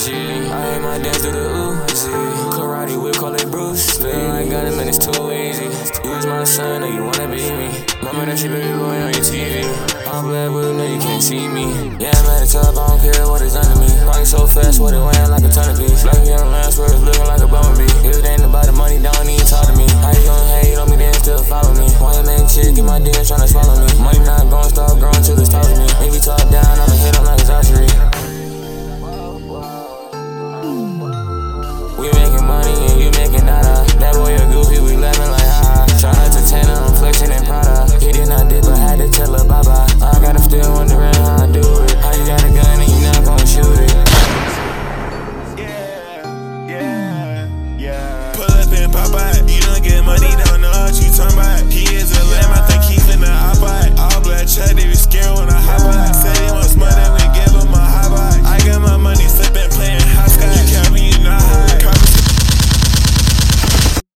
Uzi. I ain't my dance to the Uzi. Karate whip, call it Bruce Lee. I got him and it's too easy. You was my son, or you wanna be me. Mama, that shit baby boy on your TV. I'm black, but no, you can't see me. Yeah, I'm at the top, I don't care what is under me. Flying so fast, what it ran like a ton of beef. Like the last where it's looking like a bummer bee. If it ain't about the money, don't even talk to me. How you gonna hate on me, then still follow me? One main chick get my dick, tryna swallow me. That boy